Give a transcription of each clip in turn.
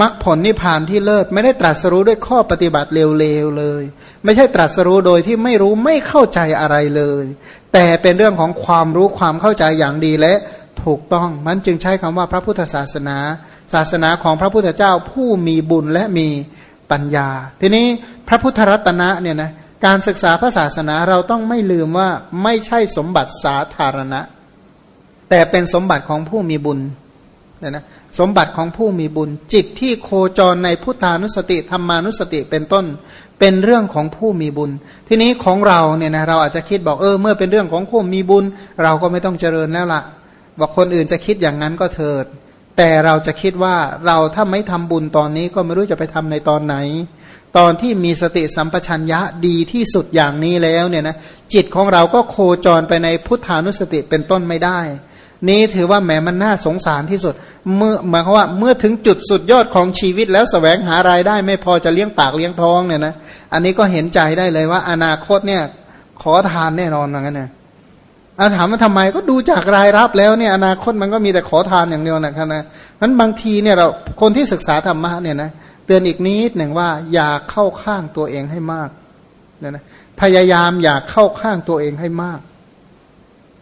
มรรคผลนิพพานที่เลิศไม่ได้ตรัสรู้ด้วยข้อปฏิบัติเลวๆเลย ไม่ใช่ตรัสรู้โดยที่ไม่รู้ไม่เข้าใจอะไรเลย แต่เป็นเรื่องของความรู้ความเข้าใจอย่างดีและถูกต้องมันจึงใช้คำว่าพระพุทธศาสนา ศาสนาของพระพุทธเจ้าผู้มีบุญและมีปัญญา ทีนี้พระพุทธรัตนะเนี่ยนะการศึกษาพระศาสนาเราต้องไม่ลืมว่าไม่ใช่สมบัติสาธารณะ แต่เป็นสมบัติของผู้มีบุญเนี่ยนะ สมบัติของผู้มีบุญ จิตที่โคจรในพุทธานุสติธรรมานุสติเป็นต้น เป็นเรื่องของผู้มีบุญ ทีนี้ของเราเนี่ยนะเราอาจจะคิดบอกเออเมื่อเป็นเรื่องของผู้มีบุญ เราก็ไม่ต้องเจริญแล้วละ่ะ บอกคนอื่นจะคิดอย่างนั้นก็เถิด แต่เราจะคิดว่าเราถ้าไม่ทำบุญตอนนี้ก็ไม่รู้จะไปทำในตอนไหน ตอนที่มีสติสัมปชัญญะดีที่สุดอย่างนี้แล้วเนี่ยนะจิตของเราก็โคจรไปในพุทธานุสติเป็นต้นไม่ได้ นี้ถือว่าแหมมันน่าสงสารที่สุด เมื่อหมายความว่าเมื่อถึงจุดสุดยอดของชีวิตแล้วสแสวงหารายได้ไม่พอจะเลี้ยงปากเลี้ยงท้องเนี่ยนะอันนี้ก็เห็นใจได้เลยว่า อนาคตเนี่ย ขอทานแน่นอนอย่างนั้นนะอาถามว่าทำไมก็ดูจากรายรับแล้วเนี่ยอนาคตมันก็มีแต่ขอทานอย่างเดียวนะครับนะนั้นบางทีเนี่ยเราคนที่ศึกษาธรรมะเนี่ยนะเตือนอีกนิดหนึ่งว่า อย่าเข้าข้างตัวเองให้มากเนี่ยนะพยายามอย่าเข้าข้างตัวเองให้มาก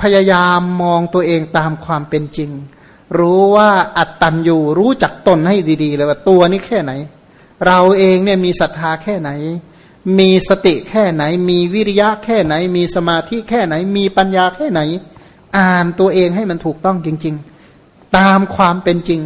พยายามมองตัวเองตามความเป็นจริง รู้ว่าอัตตันอยู่รู้จักตนให้ดีๆเลยว่าตัวนี้แค่ไหน เราเองเนี่ยมีศรัทธาแค่ไหน มีสติแค่ไหน มีวิริยะแค่ไหน มีสมาธิแค่ไหน มีปัญญาแค่ไหน อ่านตัวเองให้มันถูกต้องจริง ๆ ตามความเป็นจริง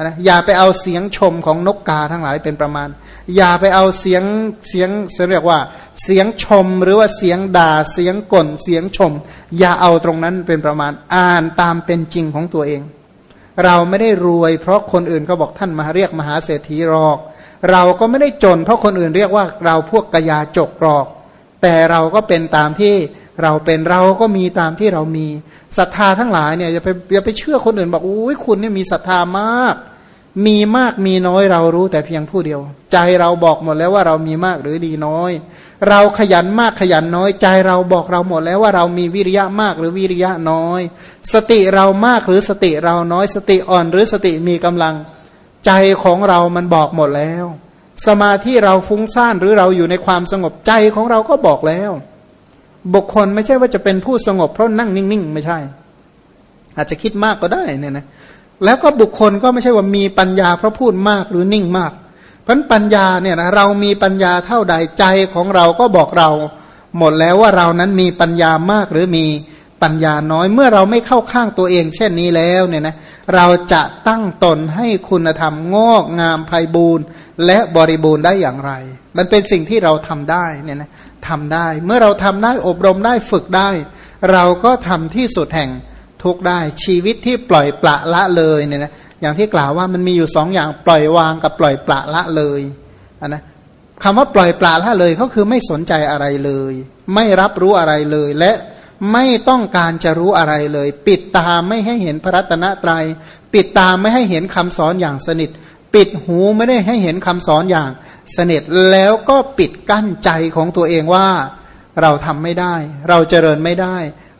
นะอย่าไปเอาเสียงชมของนกกาทั้งหลายเป็นประมาณ อย่าไปเอาเสียงเสียงเรียกว่า เสียงชมหรือว่าเสียงด่าเสียงก่นเสียงชม อย่าเอาตรงนั้นเป็นประมาณอ่านตามเป็นจริงของตัวเอง เราไม่ได้รวย เพราะคนอื่นเขาบอกท่านมาเรียกมหาเศรษฐีหรอก เราก็ไม่ได้จน เพราะคนอื่นเรียกว่าเราพวกกยาจกกรอก แต่เราก็เป็นตามที่เราเป็นเราก็มีตามที่เรามีศรัทธาทั้งหลายเนี่ยอย่าไปอย่าไปเชื่อคนอื่นบอกโอ้ยคุณเนี่ยมีศรัทธามาก มีมากมีน้อยเรารู้แต่เพียงผู้เดียว ใจเราบอกหมดแล้วว่าเรามีมากหรือดีน้อย เราขยันมากขยันน้อย ใจเราบอกเราหมดแล้วว่าเรามีวิริยะมากหรือวิริยะน้อย สติเรามากหรือสติเราน้อย สติอ่อนหรือสติมีกำลัง ใจของเรามันบอกหมดแล้ว สมาธิเราฟุ้งซ่านหรือเราอยู่ในความสงบใจของเราก็บอกแล้ว บุคคลไม่ใช่ว่าจะเป็นผู้สงบเพราะนั่งนิ่งๆ ไม่ใช่ อาจจะคิดมากก็ได้เนี่ยนะ แล้วก็บุคคลก็ไม่ใช่ว่ามีปัญญาเพราะพูดมากหรือนิ่งมาก เพราะปัญญาเนี่ยนะเรามีปัญญาเท่าใดใจของเราก็บอกเรา หมดแล้วว่าเรานั้นมีปัญญามากหรือมีปัญญาน้อยเมื่อเราไม่เข้าข้างตัวเอง เช่นนี้แล้วเนี่ยนะเราจะตั้งตนให้คุณธรรมงอกงามไพบูรณ์และบริบูรณ์ได้อย่างไร มันเป็นสิ่งที่เราทำได้เนี่ยนะทำได้ เมื่อเราทำได้อบรมได้ฝึกได้ เราก็ทำที่สุดแห่ง ทุกได้ ชีวิตที่ปล่อยปละละเลยเนี่ยนะอย่างที่กล่าวว่ามันมีอยู่สองอย่างปล่อยวางกับปล่อยปละละเลยนนะคำว่าปล่อยปละละเลยก็คือไม่สนใจอะไรเลย ไม่รับรู้อะไรเลย และไม่ต้องการจะรู้อะไรเลย ปิดตาไม่ให้เห็นพระรัตนตรยัย ปิดตาไม่ให้เห็นคำสอนอย่างสนิท ปิดหูไม่ได้ให้เห็นคำสอนอย่างสนิทแล้วก็ปิดกั้นใจของตัวเองว่า เราทำไม่ได้ เราเจริญไม่ได้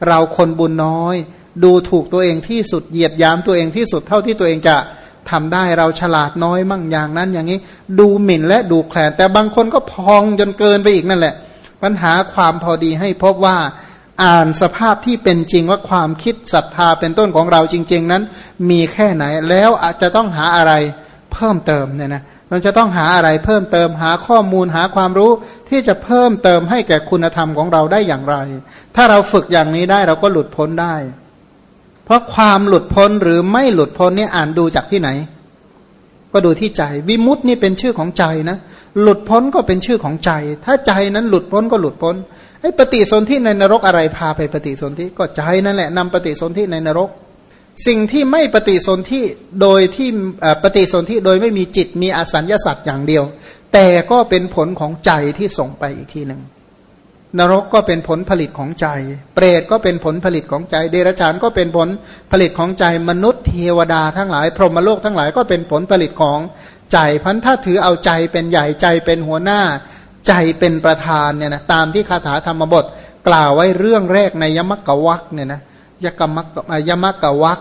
เราคนบุญน้อย ดูถูกตัวเองที่สุดเหยียดยามตัวเองที่สุดเท่าที่ตัวเองจะทำได้เราฉลาดน้อยมั่งอย่างนั้นอย่างนี้ ดูหมิ่นและดูแคลนแต่บางคนก็พองจนเกินไปอีกนั่นแหละ ปัญหาความพอดีให้พบว่าอ่านสภาพที่เป็นจริงว่าความคิดศรัทธาเป็นต้นของเราจริง ๆ นั้น มีแค่ไหนแล้วอาจจะต้องหาอะไรเพิ่มเติมเนี่ยนะมันจะต้องหาอะไรเพิ่มเติมหาข้อมูลหาความรู้ที่จะเพิ่มเติมให้แก่คุณธรรมของเราได้อย่างไร ถ้าเราฝึกอย่างนี้ได้เราก็หลุดพ้นได้ เพราะความหลุดพ้นหรือไม่หลุดพ้นนี่อ่านดูจากที่ไหน ก็ดูที่ใจ วิมุตตินี่เป็นชื่อของใจนะ หลุดพ้นก็เป็นชื่อของใจ ถ้าใจนั้นหลุดพ้นก็หลุดพ้นไอ้ปฏิสนธิในนรกอะไรพาไปปฏิสนธิก็ใจนั่นแหละนำปฏิสนธิในนรก สิ่งที่ไม่ปฏิสนธิโดยที่ปฏิสนธิโดยไม่มีจิตมีอสัญญาสัตว์อย่างเดียว แต่ก็เป็นผลของใจที่ส่งไปอีกทีหนึ่ง นรกก็เป็นผลผลิตของใจ เปรตก็เป็นผลผลิตของใจ เดรัจฉานก็เป็นผลผลิตของใจ มนุษย์เทวดาทั้งหลาย พรหมโลกทั้งหลายก็เป็นผลผลิตของใจพันถ้าถือเอาใจเป็นใหญ่ใจเป็นหัวหน้า ใจเป็นประธานเนี่ยนะตามที่คาถาธรรมบท กล่าวไว้เรื่องแรกในยมกวักเนี่ยนะยกมักยมกวัก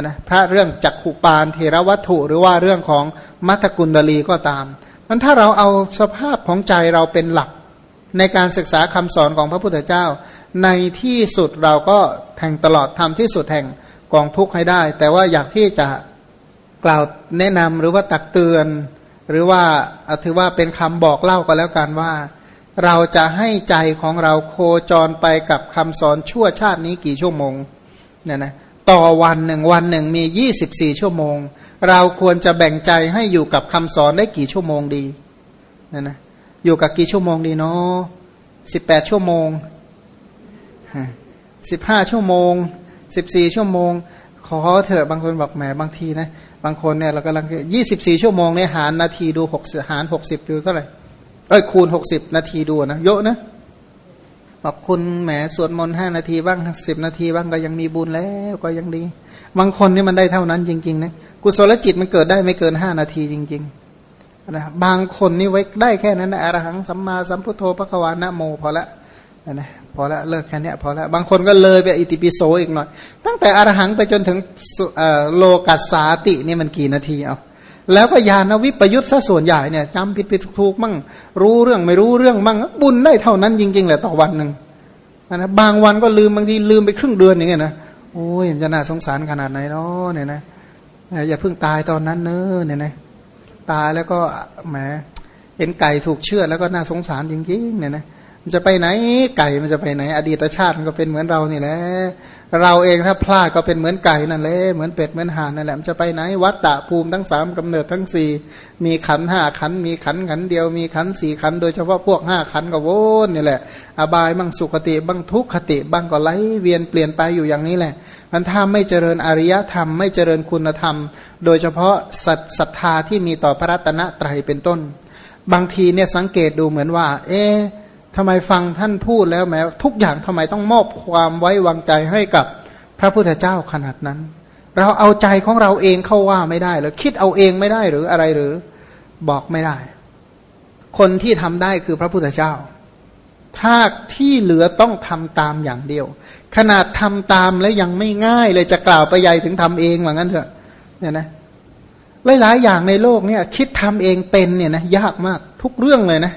นะพระเรื่องจักขุปานเทระวัตถุหรือว่าเรื่องของมัทกุลดลีก็ตามมันถ้าเราเอาสภาพของใจเราเป็นหลัก ในการศึกษาคำสอนของพระพุทธเจ้า ในที่สุดเราก็แทงตลอดทำที่สุดแห่งกองทุกข์ให้ได้ แต่ว่าอยากที่จะกล่าวแนะนำหรือว่าตักเตือน หรือว่าถือว่าเป็นคำบอกเล่าก็แล้วกันว่า เราจะให้ใจของเราโคจรไปกับคำสอนชั่วชาตินี้กี่ชั่วโมงเนี่ยนะต่อวันหนึ่งวันหนึ่งมียี่สิบสี่ชั่วโมง เราควรจะแบ่งใจให้อยู่กับคำสอนได้กี่ชั่วโมงดีเนี่ยนะ อยู่กับกี่ชั่วโมงดีเนาะสิบแปดชั่วโมงสิบห้าชั่วโมงสิบสี่ชั่วโมง ขอเถอะบางคนบอกแหมบางทีนะ บางคนเนี่ยเรากำลังยี่สิบสี่ชั่วโมงเนี่ยหารนาทีดูหกหารหกสิบดูเท่าไหร่เอ้ยคูณหกสิบนาทีดูนะเยอะนะบอกคุณแหมสวดมนต์ห้านาทีบ้างสิบนาทีบ้างก็ยังมีบุญแล้วก็ยังดี บางคนนี่มันได้เท่านั้นจริงๆนะกุศลจิตมันเกิดได้ไม่เกินห้านาทีจริง ๆ นะบางคนนี่ไว้ได้แค่นั้นนะอรหังสัมมาสัมพุทโธพระควานะโมพอละนะพอละเลิกแค่นี้พอละบางคนก็เลยไปอิติปิโสอีกหน่อย ตั้งแต่อรหังไปจนถึงโลกัสสาตินี่มันกี่นาทีเอาแล้วพยานวิปยุทธ์ซะส่วนใหญ่เนี่ยจำผิดผิดถูกมั่ง รู้เรื่องไม่รู้เรื่องมั่ง บุญได้เท่านั้นจริงๆแหละต่อวันหนึ่งนะบางวันก็ลืมบางทีลืมไปครึ่งเดือนอย่างเงี้ยนะโอ้ยจะน่าสงสารขนาดไหนเนาะเนี่ยนะอย่าเพิ่งตายตอนนั้นเนอะเนี่ยนะ ตายแล้วก็แหมเห็นไก่ถูกเชือดแล้วก็น่าสงสารจริงๆเนี่ยนะมันจะไปไหนไก่มันจะไปไหน อดีตชาติมันก็เป็นเหมือนเรานี่แหละ เราเองถ้าพลาดก็เป็นเหมือนไก่นั่นแหละเหมือนเป็ดเหมือนห่านนั่นแหละมันจะไปไหนวัดตะภูมิทั้งสามกำเนิดทั้งสี่มีขันห้าขันมีขันขันเดียวมีขันสี่ขันโดยเฉพาะพวกห้าขันก็วนนี่แหละ อบายบ้างสุขติบ้างทุกขติบ้างก็ไหลเวียนเปลี่ยนไปอยู่อย่างนี้แหละมันถ้าไม่เจริญอริยธรรม ไม่เจริญคุณธรรม โดยเฉพาะศรัทธาที่มีต่อพระรัตนตรัยเป็นต้น บางทีเนี่ยสังเกตดูเหมือนว่า เอ๊ ทำไมฟังท่านพูดแล้วแม้ทุกอย่างทำไมต้องมอบความไว้วางใจให้กับพระพุทธเจ้าขนาดนั้น เราเอาใจของเราเองเข้าว่าไม่ได้หรือคิดเอาเองไม่ได้หรืออะไรหรือบอกไม่ได้ คนที่ทำได้คือพระพุทธเจ้า ถ้าที่เหลือต้องทำตามอย่างเดียว ขนาดทำตามแล้วยังไม่ง่ายเลยจะกล่าวไปใหญ่ถึงทำเองว่างั้นเถอะเนี่ยนะหลายๆอย่างในโลกเนี่ย คิดทำเองเป็นเนี่ยนะยากมากทุกเรื่องเลยนะ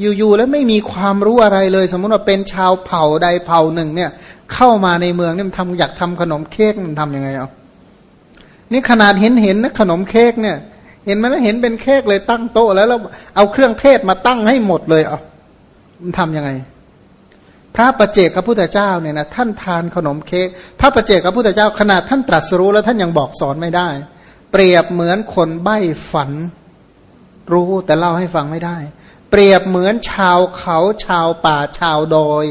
อยู่ๆแล้วไม่มีความรู้อะไรเลย สมมติว่าเป็นชาวเผ่าใดเผ่าหนึ่ง เนี่ย เข้ามาในเมืองเนี่ยมันทำอยากทำขนมเค้กมันทำยังไงเอานี่ขนาดเห็นเห็นนะขนมเค้กเนี่ย เห็นไหมนะเห็นเป็นเค้กเลยตั้งโต๊ะแล้วเราเอาเครื่องเทศมาตั้งให้หมดเลยเอามันทำยังไง พระประเจกพระพุทธเจ้าเนี่ยนะท่านทานขนมเค้กพระประเจกพระพุทธเจ้า ขนาดท่านตรัสรู้แล้วท่านยังบอกสอนไม่ได้ เปรียบเหมือนคนใบ้ฝัน รู้แต่เล่าให้ฟังไม่ได้ เปรียบเหมือนชาวเขาชาวป่าชาวดอย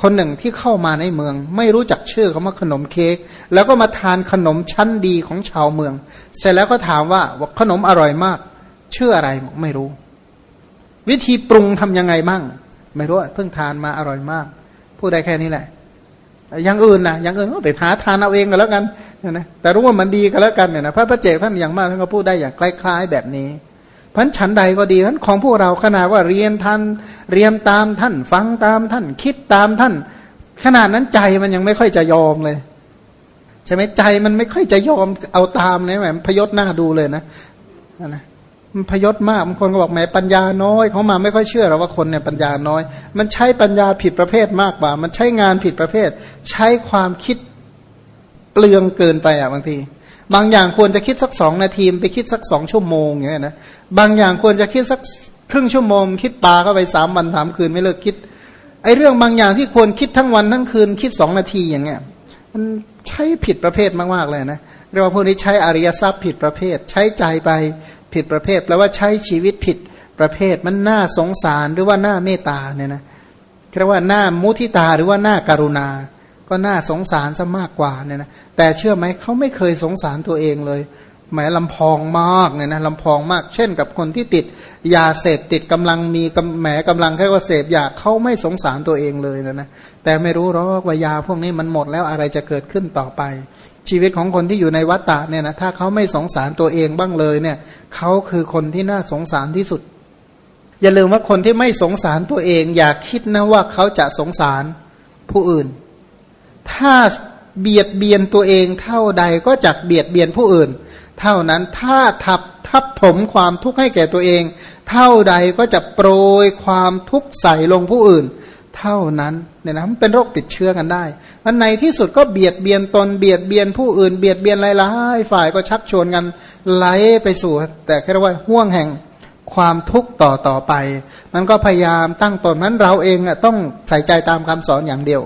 คนหนึ่งที่เข้ามาในเมือง ไม่รู้จักชื่อเขาว่าขนมเค้กแล้วก็มาทานขนมชั้นดีของชาวเมือง เสร็จแล้วก็ถามว่าขนมอร่อยมาก ชื่ออะไรไม่รู้ วิธีปรุงทํำยังไงบ้างไม่รู้เพิ่งทานมาอร่อยมาก พูดได้แค่นี้แหละ อย่างอื่นนะอย่างอื่นก็ไปหาทานเอาเองก็แล้วกันนะแต่รู้ว่ามันดีก็แล้วกันเนี่ยนะพระพระเจ้าท่านอย่างมากท่านก็พูดได้อย่างคล้าย ๆ แบบนี้ พันฉันใดก็ดีนั้นของพวกเราขนาดว่าเรียนท่านเรียนตามท่าน ฟังตามท่าน คิดตามท่าน ขนาดนั้นใจมันยังไม่ค่อยจะยอมเลยใช่ไหมใจมันไม่ค่อยจะยอมเอาตามเลยแหมพยศหน้าดูเลยนะนะมันพยศมากบางคนก็บอกแหมปัญญาน้อยเขามาไม่ค่อยเชื่อเราว่าคนเนี่ยปัญญาน้อย มันใช้ปัญญาผิดประเภทมากกว่า มันใช้งานผิดประเภท ใช้ความคิดเปลืองเกินไปอะบางที บางอย่างควรจะคิดสักสองนาทีไปคิดสักสองชั่วโมงอย่างเงี้ยนะบางอย่างควรจะคิดสักครึ่งชั่วโมง คิดปลาเข้าไปสามวันสามคืนไม่เลิกคิดไอ้เรื่องบางอย่างที่ควรคิดทั้งวันทั้งคืนคิดสองนาทีอย่างเงี้ยมันใช้ผิดประเภทมากๆเลยนะเรียกว่าพวกนี้ใช้อริยทรัพย์ผิดประเภท ใช้ใจไปผิดประเภทแปลว่าใช้ชีวิตผิดประเภทมันน่าสงสารหรือว่าน่าเมตตาเนี่ยนะเรียกว่าหน้ามุทิตาหรือว่าหน้าการุณา ก็น่าสงสารซะมากกว่าเนี่ยนะแต่เชื่อไหมเขาไม่เคยสงสารตัวเองเลยแหมลำพองมากเนี่ยนะลำพองมาก เช่นกับคนที่ติดยาเสพติดกำลังมีแหมกำลังแค่ว่าเสพยาเขาไม่สงสารตัวเองเลยนะนะแต่ไม่รู้หรอกว่ายาพวกนี้มันหมดแล้วอะไรจะเกิดขึ้นต่อไป ชีวิตของคนที่อยู่ในวัฏฏะเนี่ยนะถ้าเขาไม่สงสารตัวเองบ้างเลยเนี่ยเขาคือคนที่น่าสงสารที่สุด อย่าลืมว่าคนที่ไม่สงสารตัวเอง อย่าคิดนะว่าเขาจะสงสารผู้อื่น ถ้าเบียดเบียนตัวเองเท่าใดก็จักเบียดเบียนผู้อื่น เท่านั้นถ้าทับทับถมความทุกข์ให้แก่ตัวเอง เท่าใดก็จะโปรยความทุกข์ใส่ลงผู้อื่น เท่านั้นเนี่ยนะมันเป็นโรคติดเชื้อกันได้มันในที่สุดก็เบียดเบียนตนเบียดเบียนผู้อื่น เบียดเบียนหลายๆฝ่ายก็ชักชวนกันไหลไปสู่ แต่แค่ว่าห่วงแห่งความทุกข์ต่อต่อไป มันก็พยายามตั้งตนนั้นเราเองอะต้องใส่ใจตามคำสอนอย่างเดียว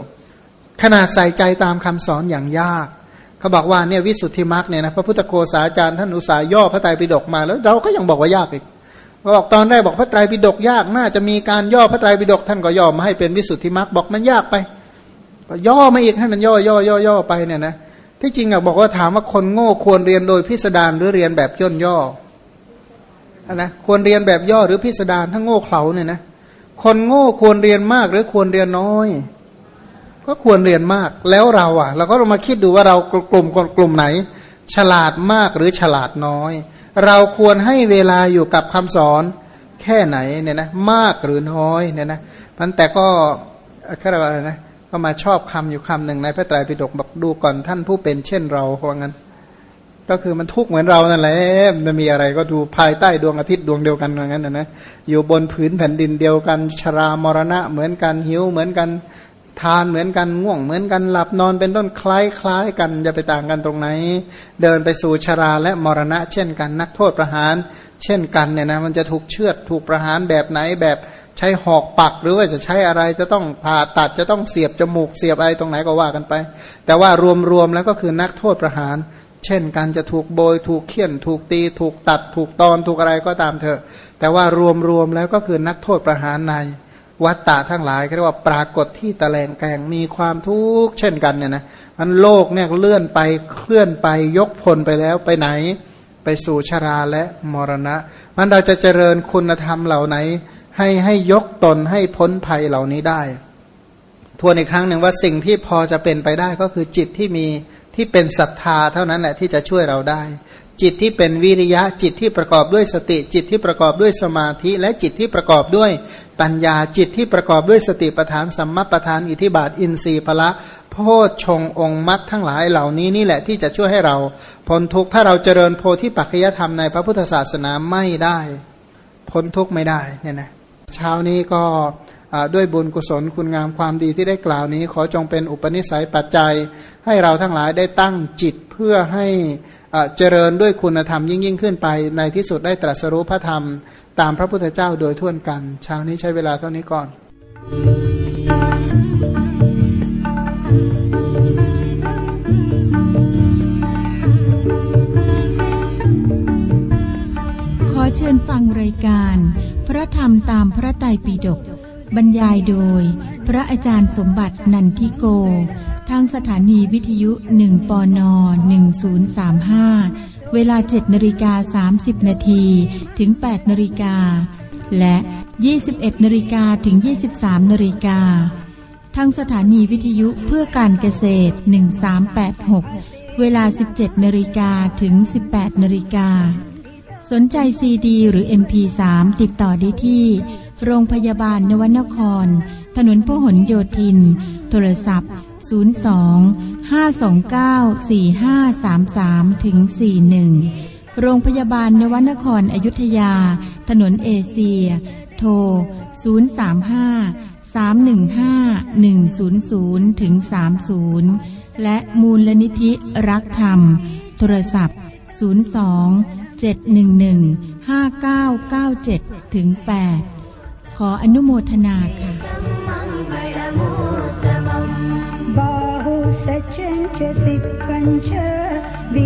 ขนาดใส่ใจตามคำสอนอย่างยาก เขาบอกว่าเนี่ยวิสุทธิมรรคเนี่ยนะพระพุทธโฆษาจารย์ท่านอุตสาหย่อพระไตรปิฎกมาแล้วเราก็ยังบอกว่ายากอีกบอกตอนแรกบอกพระไตรปิฎกยากน่าจะมีการย่อพระไตรปิฎกท่านก็ย่อมาให้เป็นวิสุทธิมรรคบอกมันยากไปก็ย่อมาอีกให้มันย่อย่อย่อย่อไปเนี่ยนะที่จริงอะบอกว่าถามว่าคนโง่ควรเรียนโดยพิสดารหรือเรียนแบบย่นย่อนะควรเรียนแบบย่อหรือพิสดารถ้าโง่เขลาเนี่ยนะคนโง่ควรเรียนมากหรือควรเรียนน้อย ก็ควรเรียนมากแล้วเราอะ เราก็มาคิดดูว่าเรากลุ่มกลุ่มไหน ฉลาดมากหรือฉลาดน้อย เราควรให้เวลาอยู่กับคำสอนแค่ไหนเนี่ยนะมากหรือน้อยเนี่ยนะมันแต่ก็แค่อะไรนะก็มาชอบคำอยู่คำหนึ่งในพระไตรปิฎกบอกดูก่อนท่านผู้เป็นเช่นเราเพราะงั้น ก็คือมันทุกข์เหมือนเรานั่นแหละมันมีอะไรก็ดูภายใต้ดวงอาทิตย์ดวงเดียวกันอย่างนั้นนะนะอยู่บนผืนแผ่นดินเดียวกัน ชรามรณะเหมือนกันหิวเหมือนกัน ทานเหมือนกันง่วงเหมือนกันหลับนอนเป็นต้นคล้ายคล้ายกันจะไปต่างกันตรงไหน เดินไปสู่ชราและมรณะ เช่นกัน นักโทษประหาร เช่นกันเนี่ยนะมันจะถูกเชือดถูกประหารแบบไหนแบบใช้หอกปักหรือว่าจะใช้อะไรจะต้องผ่าตัดจะต้องเสียบจมูกเสียบอะไรตรงไหนก็ว่ากันไป แต่ว่ารวมๆแล้วก็คือนักโทษประหาร เช่นกันจะถูกโบยถูกเคี่ยน ถูกตี ถูกตัด ถูกตอนถูกอะไรก็ตามเถอะ แต่ว่ารวมๆแล้วก็คือนักโทษประหารใน วัตตะทั้งหลายเรียกว่าปรากฏที่ตะแลงแกงมีความทุกข์เช่นกันเนี่ยนะมันโลกเนี่ยเลื่อนไปเคลื่อนไปยกพลไปแล้วไปไหน ไปสู่ชราและมรณะ มันเราจะเจริญคุณธรรมเหล่าไหน ให้ให้ยกตนให้พ้นภัยเหล่านี้ได้ ทวนอีกครั้งหนึ่งว่าสิ่งที่พอจะเป็นไปได้ก็คือจิตที่มีที่เป็นศรัทธาเท่านั้นแหละที่จะช่วยเราได้ จิตที่เป็นวิริยะจิตที่ประกอบด้วยสติ จิตที่ประกอบด้วยสมาธิ และจิตที่ประกอบด้วยปัญญาจิตที่ประกอบด้วยสติปทานสัมมาปทานอิทิบาทอินทรีย์พละโพชฌงองค์มรรคทั้งหลายเหล่านี้นี่แหละที่จะช่วยให้เราพ้นทุกข์ถ้าเราเจริญโพธิปัจจยธรรมในพระพุทธศาสนาไม่ได้ พ้นทุกข์ไม่ได้เนี่ยนะเช้านี้ก็ ด้วยบุญกุศลคุณงามความดีที่ได้กล่าวนี้ ขอจงเป็นอุปนิสัยปัจจัย ให้เราทั้งหลายได้ตั้งจิตเพื่อให้เจริญด้วยคุณธรรมยิ่งยิ่งขึ้นไป ในที่สุดได้ตรัสรู้พระธรรม ตามพระพุทธเจ้าโดยทั่วกัน เช้านี้ใช้เวลาเท่านี้ก่อน ขอเชิญฟังรายการ พระธรรมตามพระไตรปิฎก บรรยายโดย พระอาจารย์สมบัตินันทิโก ทางสถานีวิทยุ 1ปน1035 เวลา7นาฬิกา30 นาทีถึง 8นาฬิกา และ 21นาฬิกาถึง 23นาฬิกา ทางสถานีวิทยุเพื่อการเกษตร 1386 เวลา 17นาฬิกาถึง 18นาฬิกา สนใจซีดี หรือ MP3 ติดต่อได้ที่ โรงพยาบาลนวนคร ถนนพหลโยธิน โทรศัพท์ 02 529 4533ถึง41 โรงพยาบาลนวนครอยุธยา ถนนเอเชีย โทร 035 315 100ถึง30 และมูลลนิธิรักธรรม โทรศัพท์ 02 711 5997ถึง8 ขออนุโมทนาค่ะบาหุสัจเจสิกัญชวิ